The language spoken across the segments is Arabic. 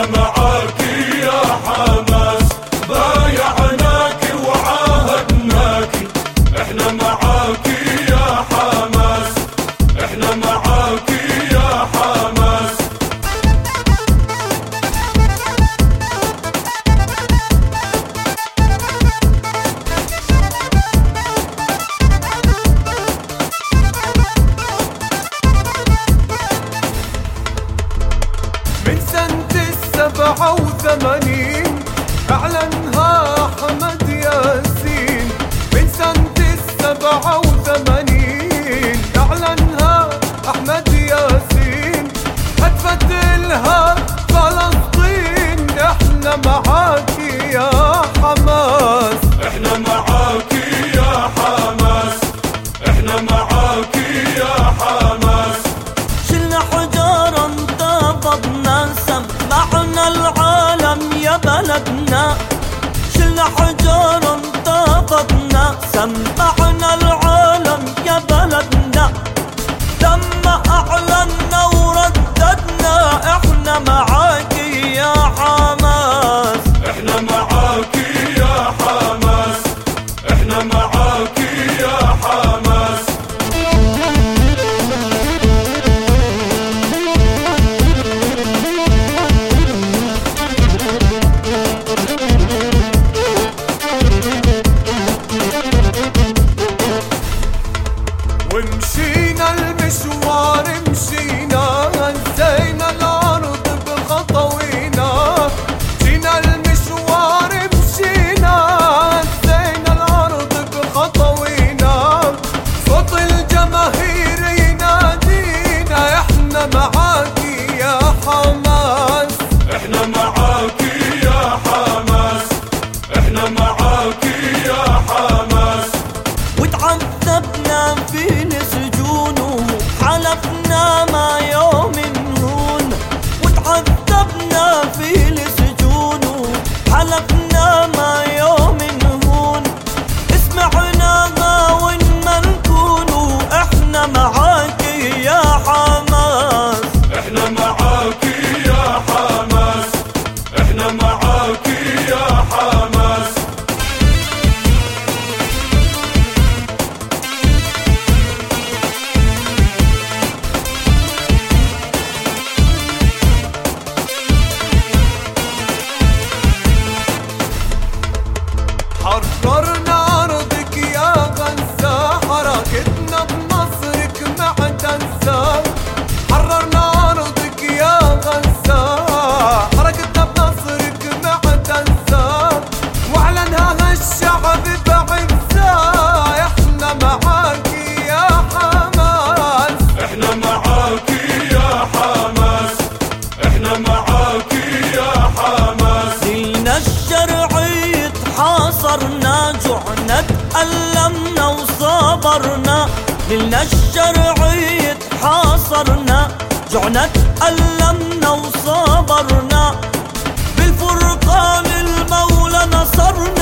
سمع سمعنا العالم يا بلدنا. لما أعلنا ورددنا إحنا معاكي يا عم. مع صرنا أرضك يا غزة حركتنا بنصرك ما حررنا أرضك يا غزة حركتنا بنصرك ما وأعلنها الشعب بعزة. إحنا معاكي يا حماس. إحنا معاكي يا حماس. إحنا معاكي يا حماس. دينا الشرع صبرنا جوعنا تألمنا وصبرنا. نلنا الشرعية حاصرنا جوعنا تألمنا وصبرنا. بالفرقان المولى نصرنا.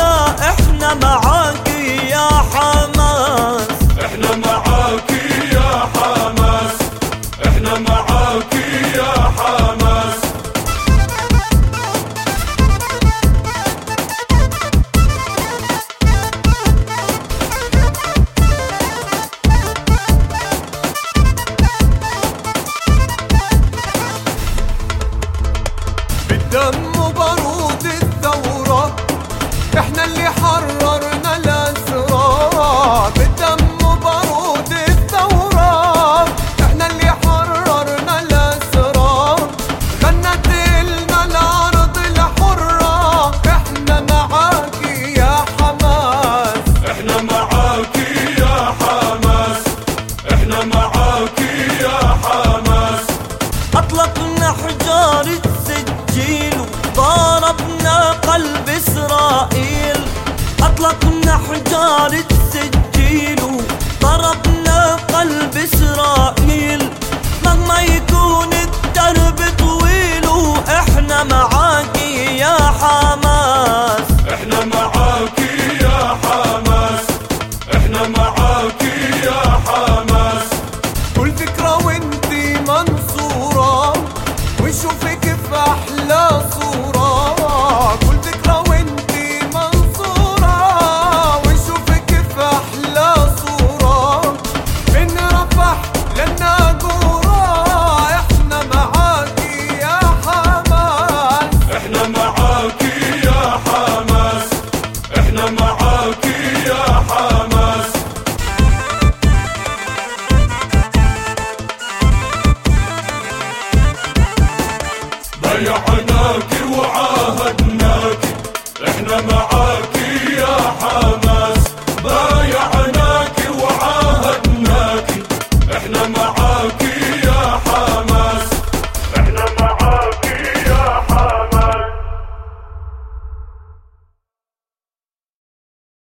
أطلقنا حجار السجيل ضربنا قلب إسرائيل. مهما يكون الدرب طويل إحنا معاكي يا حماس. إحنا معاناك وعاهدناك. إحنا معاك.